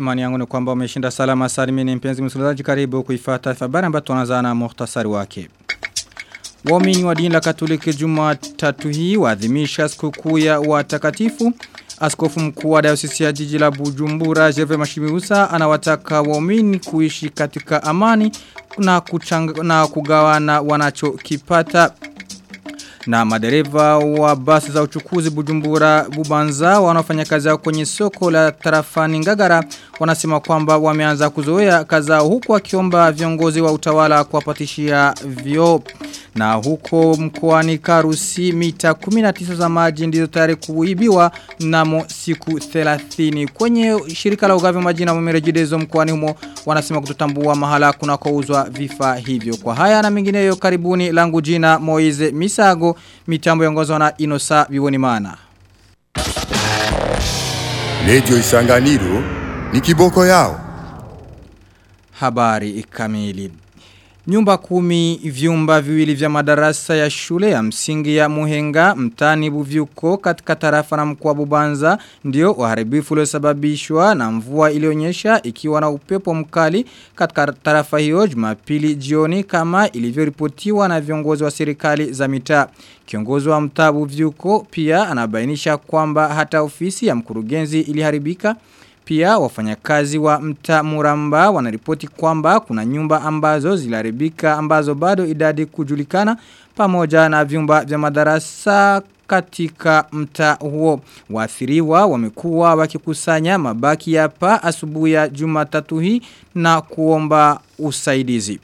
Imani yangu ni kwamba umeshinda salama salimini mpenzi msikilizaji karibu kuifata habari ambayo tunaanza na muhtasari wake. Waumini wa dini la Katoliki Jumatatu hii waadhimisha sikukuu ya watakatifu. Askofu mkuu wa Dayosisi ya Jiji la Bujumbura Jeve Mashimiusa anawataka waumini kuishi katika amani na kuchanga, na kugawana wanachokipata na madereva wa basi za uchukuzi Bujumbura Bubanza wanaofanya kazi yao kwenye soko la tarafani Ngagara wanasema kwamba wameanza kuzoea kazi huku wakiomba viongozi wa utawala kuwapatishia vyo na huko mkoani Karusi mita 19 za maji ndizo tayari kuibiwa mnamo siku 30 kwenye shirika la ugavi maji na mmerejidezo mkoani humo wanasema kutotambua mahala kunakouzwa vifaa hivyo. Kwa haya na mengineyo karibuni. Langu jina Moize Misago mitambo yongozwa na Inosa Bibonimana Radio Isanganiro ni kiboko yao. Habari kamili Nyumba kumi vyumba viwili vya madarasa ya shule ya msingi ya Muhenga mtani Buvyuko katika tarafa na mkoa Bubanza ndio uharibifu uliosababishwa na mvua ilionyesha ikiwa na upepo mkali katika tarafa hiyo Jumapili jioni kama ilivyoripotiwa na viongozi wa serikali za mitaa. Kiongozi wa mtaa Buvyuko pia anabainisha kwamba hata ofisi ya mkurugenzi iliharibika pia wafanyakazi wa mta muramba wanaripoti kwamba kuna nyumba ambazo zilaribika ambazo bado idadi kujulikana pamoja na vyumba vya madarasa katika mta huo. Waathiriwa wamekuwa wakikusanya mabaki ya pa asubuhi ya jumatatu hii na kuomba usaidizi.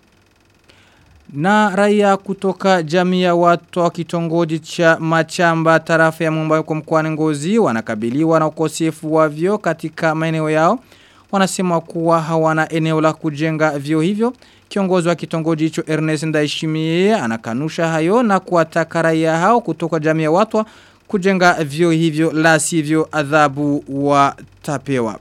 Na raia kutoka jamii ya watu wa kitongoji cha machamba tarafa ya mumbai kwa mkwani ngozi wanakabiliwa na ukosefu wa vyo katika maeneo yao. Wanasema kuwa hawana eneo la kujenga vyo hivyo. Kiongozi wa kitongoji hicho Ernest Ndaishimie anakanusha hayo na kuwataka raia hao kutoka jamii ya watu kujenga vyo hivyo la sivyo adhabu watapewa.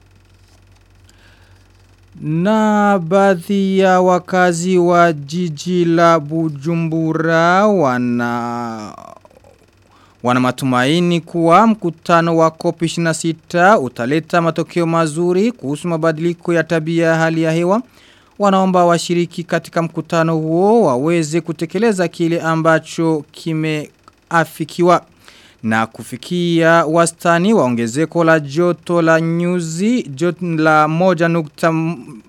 Na baadhi ya wakazi wa jiji la Bujumbura wana wana matumaini kuwa mkutano wa COP26 utaleta matokeo mazuri kuhusu mabadiliko ya tabia ya hali ya hewa. Wanaomba washiriki katika mkutano huo waweze kutekeleza kile ambacho kimeafikiwa na kufikia wastani wa ongezeko la joto la nyuzi joto la moja nukta,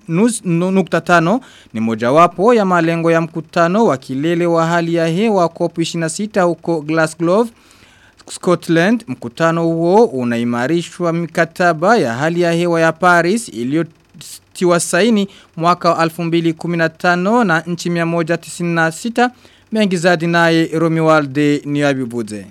nus, nukta tano ni mojawapo ya malengo ya mkutano wa kilele wa hali ya hewa COP26 huko Glasgow Scotland. Mkutano huo unaimarishwa mikataba ya hali ya hewa ya Paris iliyotiwa saini mwaka wa 2015 na nchi 196 mengi zaidi naye Romualde Niyabibuze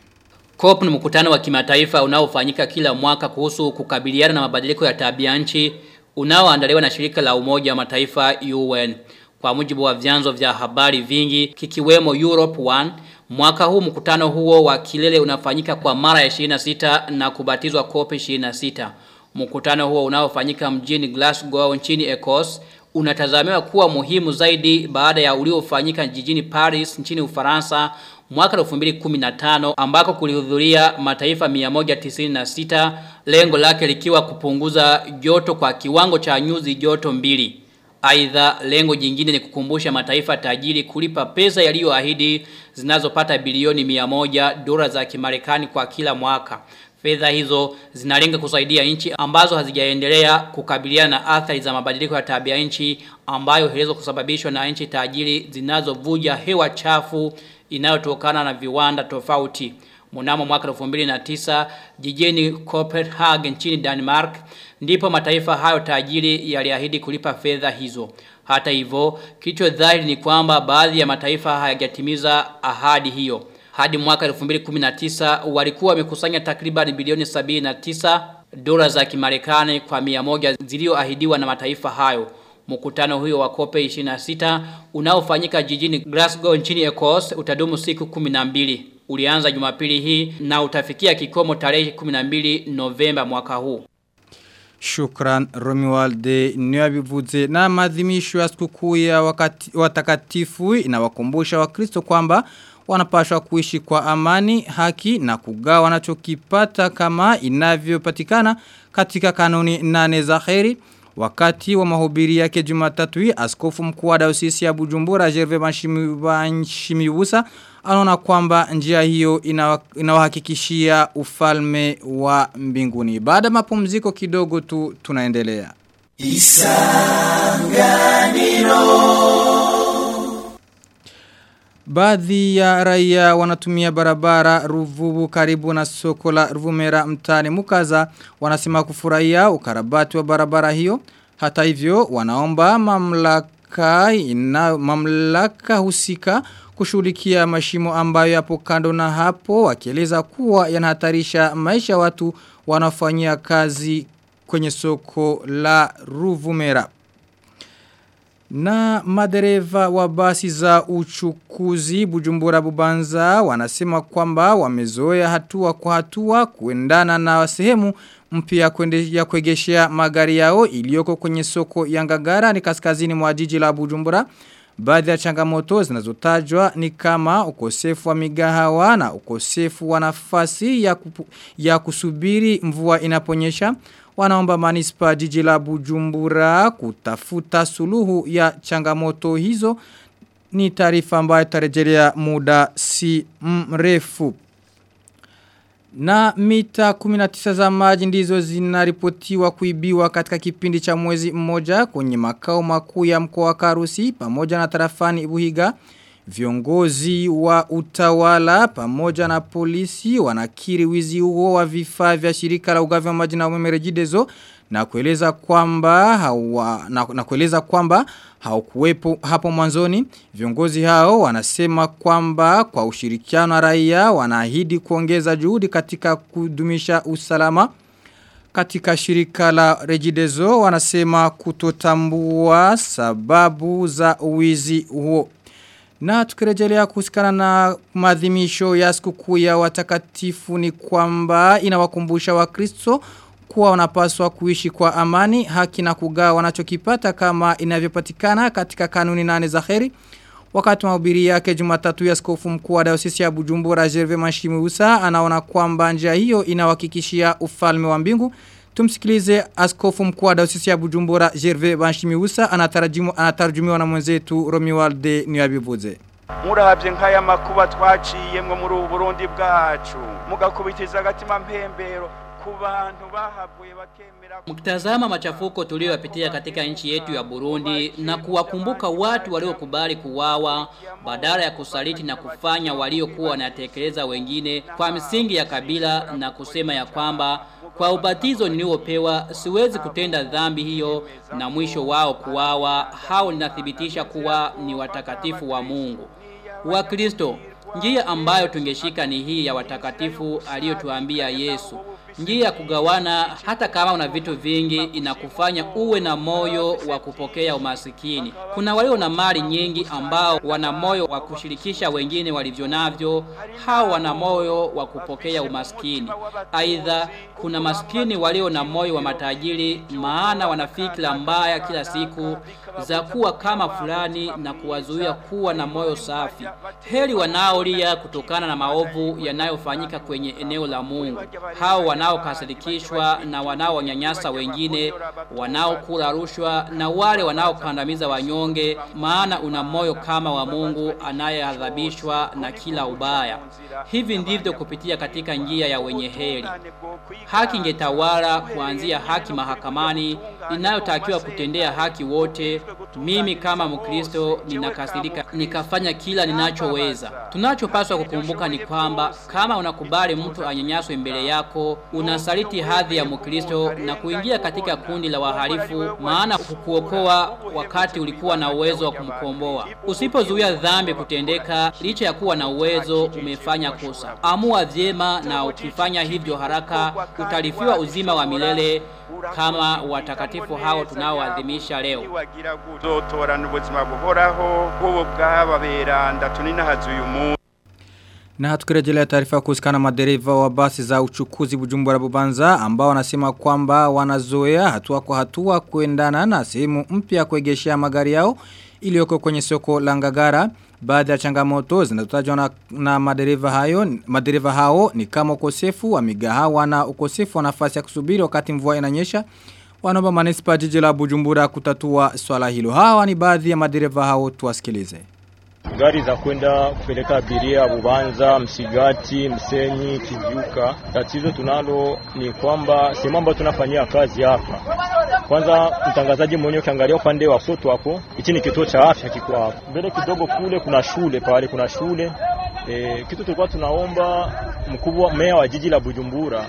COP ni mkutano wa kimataifa unaofanyika kila mwaka kuhusu kukabiliana na mabadiliko ya tabia nchi unaoandaliwa na shirika la umoja wa mataifa UN. Kwa mujibu wa vyanzo vya habari vingi kikiwemo Europe One, mwaka huu mkutano huo wa kilele unafanyika kwa mara ya 26 na kubatizwa COP 26. Mkutano huo unaofanyika mjini Glasgow nchini Ecosse unatazamiwa kuwa muhimu zaidi baada ya uliofanyika jijini Paris nchini Ufaransa mwaka 2015 ambako kulihudhuria mataifa 196 lengo lake likiwa kupunguza joto kwa kiwango cha nyuzi joto mbili. Aidha lengo jingine ni kukumbusha mataifa tajiri kulipa pesa yaliyoahidi zinazopata bilioni 100 dola za Kimarekani kwa kila mwaka. Fedha hizo zinalenga kusaidia nchi ambazo hazijaendelea kukabiliana na athari za mabadiliko ya tabia nchi ambayo hizo kusababishwa na nchi tajiri zinazovuja hewa chafu inayotokana na viwanda tofauti. Mnamo mwaka 2009 jijini Copenhagen nchini Denmark ndipo mataifa hayo tajiri yaliahidi kulipa fedha hizo. Hata hivyo, kicho dhahiri ni kwamba baadhi ya mataifa hayajatimiza ahadi hiyo. Hadi mwaka 2019 walikuwa wamekusanya takriban bilioni 79 dola za Kimarekani kwa 100 zilizoahidiwa na mataifa hayo. Mkutano huyo wa kope 26 unaofanyika jijini Glasgow nchini Ecosse utadumu siku 12. Ulianza Jumapili hii na utafikia kikomo tarehe 12 Novemba mwaka huu. Shukran Romualde Nyabivuze na maadhimisho ya sikukuu ya watakatifu inawakumbusha wakristo kwamba wanapashwa kuishi kwa amani, haki na kugawa wanachokipata kama inavyopatikana katika kanuni nane za heri. Wakati wa mahubiri yake Jumatatu hii askofu mkuu wa ya Bujumbura Gervais Banshimibusa anaona kwamba njia hiyo inawahakikishia ufalme wa mbinguni. Baada mapumziko kidogo tu tunaendelea. Isanganiro Baadhi ya raia wanatumia barabara ruvubu karibu na soko la ruvumera mtani mukaza wanasema kufurahia ukarabati wa barabara hiyo. Hata hivyo wanaomba mamlaka, ina, mamlaka husika kushughulikia mashimo ambayo yapo kando na hapo wakieleza kuwa yanahatarisha maisha watu wanafanyia kazi kwenye soko la Ruvumera. Na madereva wa basi za uchukuzi Bujumbura Bubanza wanasema kwamba wamezoea hatua kwa hatua kuendana na sehemu mpya ya kuegeshea magari yao iliyoko kwenye soko ya Ngagara ni kaskazini mwa jiji la Bujumbura. Baadhi ya changamoto zinazotajwa ni kama ukosefu wa migahawa na ukosefu wa nafasi ya, kupu, ya kusubiri mvua inaponyesha. Wanaomba manispa jiji la Bujumbura kutafuta suluhu ya changamoto hizo ni taarifa ambayo tarejelea muda si mrefu. Na mita 19 za maji ndizo zinaripotiwa kuibiwa katika kipindi cha mwezi mmoja kwenye makao makuu ya mkoa wa Karusi pamoja na tarafani Ibuhiga. Viongozi wa utawala pamoja na polisi wanakiri wizi huo wa vifaa vya shirika la ugavi wa maji na umeme rejidezo na kueleza kwamba hawa, na, na kueleza kwamba haukuwepo hapo mwanzoni. Viongozi hao wanasema kwamba kwa ushirikiano wa raia wanaahidi kuongeza juhudi katika kudumisha usalama katika shirika la Rejidezo wanasema kutotambua sababu za uwizi huo na tukirejelea kuhusikana na maadhimisho ya sikukuu ya watakatifu ni kwamba inawakumbusha wakristo kuwa wanapaswa kuishi kwa amani, haki na kugawa wanachokipata kama inavyopatikana katika kanuni nane za heri. Wakati mahubiri yake Jumatatu ya skofu mkuu wa Dayosisi ya Bujumbura Gervais Mashimusa anaona kwamba njia hiyo inawakikishia ufalme wa mbingu. Tumsikilize askofu mkuu wa Dayosisi ya Bujumbura Gervais Mashimusa anatarajumiwa na mwenzetu Romualde Niyabivuze. murabye nk'aya makuba twaciyemwo muri ubu Burundi bwacu mugakubitiza agatima mpembero Mkitazama machafuko tuliyoyapitia katika nchi yetu ya Burundi na kuwakumbuka watu waliokubali kuwawa badala ya kusaliti na kufanya waliokuwa wanatekeleza wengine kwa msingi ya kabila na kusema ya kwamba kwa ubatizo niliopewa siwezi kutenda dhambi hiyo na mwisho wao kuwawa hao linathibitisha kuwa ni watakatifu wa Mungu. Wakristo njia ambayo tungeshika ni hii ya watakatifu aliyotuambia Yesu. Njia ya kugawana hata kama una vitu vingi inakufanya uwe na moyo wa kupokea umasikini. Kuna walio na mali nyingi ambao wana moyo wa kushirikisha wengine walivyo navyo, hao wana moyo wa kupokea umasikini. Aidha kuna maskini walio na moyo wa matajiri maana wana fikra mbaya kila siku za kuwa kama fulani na kuwazuia kuwa na moyo safi. Heri wanaolia kutokana na maovu yanayofanyika kwenye eneo la Mungu. Hao wanaokasirikishwa na wanaonyanyasa wengine, wanaokula rushwa na wale wanaokandamiza wanyonge, maana una moyo kama wa Mungu anayeadhabishwa na kila ubaya. Hivi ndivyo kupitia katika njia ya wenye heri. Haki ingetawala kuanzia haki mahakamani inayotakiwa kutendea haki wote. Mimi kama Mkristo ninakasirika nikafanya kila ninachoweza. Tunachopaswa kukumbuka ni kwamba kama unakubali mtu anyanyaswe mbele yako, unasaliti hadhi ya Mkristo na kuingia katika kundi la waharifu maana kukuokoa wakati ulikuwa na uwezo wa kumkomboa. Usipozuia dhambi kutendeka, licha ya kuwa na uwezo, umefanya kosa. Amua vyema, na ukifanya hivyo haraka, utarifiwa uzima wa milele kama watakatifu hao tunaoadhimisha leo. Na hatukirejelea taarifa kuhusikana madereva wa basi za uchukuzi Bujumbura Bubanza ambao wanasema kwamba wanazoea hatua kwa hatua kuendana na sehemu mpya kuegeshea magari yao iliyoko kwenye soko la Ngagara. Baadhi ya changamoto zinazotajwa na, na madereva hayo madereva hao ni kama ukosefu wa migahawa na ukosefu wa nafasi ya kusubiri wakati mvua inanyesha. wanaomba manispa jiji la Bujumbura kutatua swala hilo. Hawa ni baadhi ya madereva hao tuwasikilize. Gari za kwenda kupeleka abiria Bubanza, Msigati, Msenyi, Kijuka. Tatizo tunalo ni kwamba sehemu ambayo tunafanyia kazi hapa, kwanza mtangazaji mwenyewe, ukiangalia upande wa soto hapo, hichi ni kituo cha afya kiko hapo. Mbele kidogo, kule kuna shule pale, kuna shule. E, kitu tulikuwa tunaomba mkubwa meya wa jiji la Bujumbura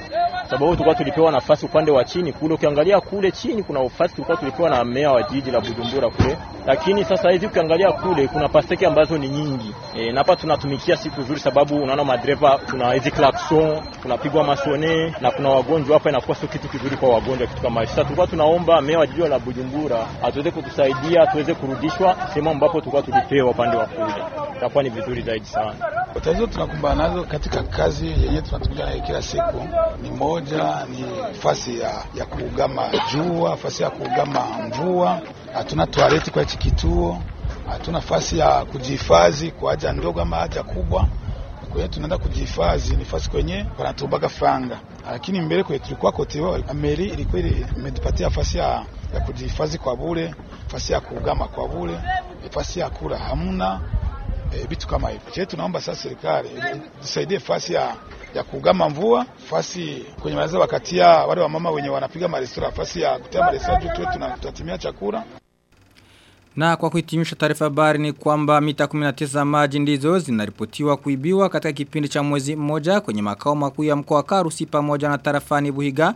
sababu tulikuwa tulipewa nafasi upande wa chini kule. Ukiangalia kule chini kuna nafasi tulikuwa tulipewa na meya wa jiji la Bujumbura kule, lakini sasa hivi ukiangalia kule kuna pasteke ambazo ni nyingi e, na hapa tunatumikia siku nzuri, sababu unaona madereva, kuna hizi klaxon, tunapigwa masone na kuna wagonjwa hapa, inakuwa sio kitu kizuri kwa wagonjwa, kitu kama hicho. Sasa tulikuwa tunaomba meya wa jiji la Bujumbura atuweze kutusaidia, tuweze kurudishwa sehemu ambapo tulikuwa tulipewa upande wa kule, itakuwa ni vizuri zaidi sana. Tatizo tunakumbana nazo katika kazi yenyewe tunatumia nayo kila siku ni moja, ni fasi ya, ya kuugama jua, fasi ya kuugama mvua. Hatuna toaleti kwa hichi kituo, hatuna fasi ya kujihifadhi kwa haja ndogo ama haja kubwa. Kwenye tunaenda kujihifadhi ni fasi kwenye wanatubaga franga, lakini mbele kwenye tulikuwa kote meri ilikuwa imetupatia fasi ya, ya kujihifadhi kwa bure, fasi ya kuugama kwa bure, fasi ya kula hamna vitu e, kama hivyo. Je, tunaomba sasa serikali tusaidie fasi ya, ya kugama mvua, fasi kwenye maliza wakatia wale wamama wenye wanapiga marestora, fasi ya kutia marestora juu tuwe chakula. Na kwa kuhitimisha taarifa habari ni kwamba mita 19 maji ndizo zinaripotiwa kuibiwa katika kipindi cha mwezi mmoja kwenye makao makuu ya mkoa Karusi pamoja na tarafani Buhiga.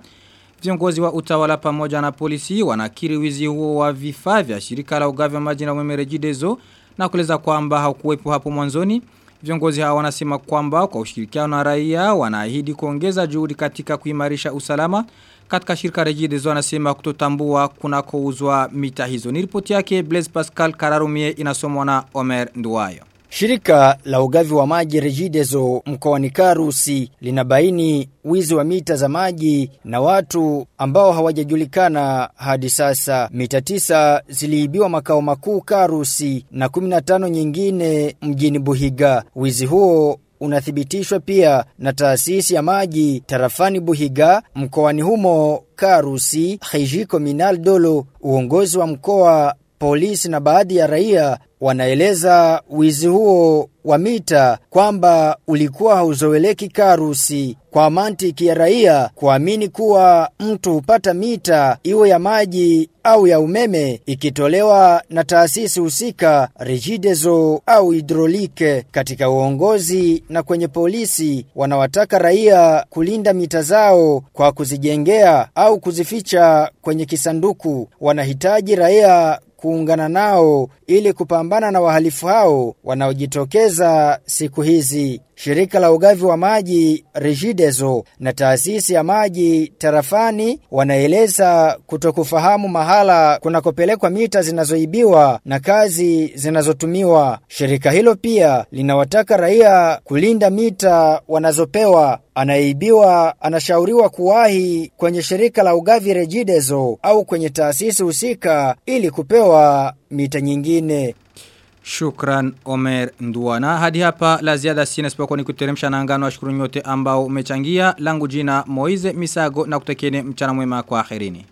Viongozi wa utawala pamoja na polisi wanakiri wizi huo wa vifaa vya shirika la ugavi wa maji na umeme Regideso na kueleza kwamba haukuwepo hapo mwanzoni. Viongozi hao wanasema kwamba kwa ushirikiano na raia wanaahidi kuongeza juhudi katika kuimarisha usalama. Katika shirika Regideso anasema kutotambua kunakouzwa mita hizo. Ni ripoti yake Blaise Pascal Kararumie inasomwa na Omer Nduwayo. Shirika la ugavi wa maji Rejidezo mkoani Karusi linabaini wizi wa mita za maji na watu ambao hawajajulikana hadi sasa. Mita tisa ziliibiwa makao makuu Karusi na 15 nyingine mjini Buhiga. Wizi huo unathibitishwa pia na taasisi ya maji tarafani Buhiga mkoani humo Karusi, Khijiko Minal Dolo, uongozi wa mkoa polisi na baadhi ya raia wanaeleza wizi huo wa mita kwamba ulikuwa hauzoeleki Karusi kwa mantiki ya raia kuamini kuwa mtu hupata mita iwe ya maji au ya umeme ikitolewa na taasisi husika rejidezo au hidrolike. Katika uongozi na kwenye polisi wanawataka raia kulinda mita zao kwa kuzijengea au kuzificha kwenye kisanduku. Wanahitaji raia kuungana nao ili kupambana na wahalifu hao wanaojitokeza siku hizi. Shirika la ugavi wa maji Regideso na taasisi ya maji tarafani wanaeleza kutokufahamu mahala kunakopelekwa mita zinazoibiwa na kazi zinazotumiwa. Shirika hilo pia linawataka raia kulinda mita wanazopewa. Anayeibiwa anashauriwa kuwahi kwenye shirika la ugavi Regideso au kwenye taasisi husika ili kupewa mita nyingine. Shukran Omer Nduwana. Hadi hapa la ziada sina sipokuwa ni kuteremsha na ngano wa shukuru nyote ambao umechangia. Langu jina Moize Misago na kutekene mchana mwema kwa akhirini.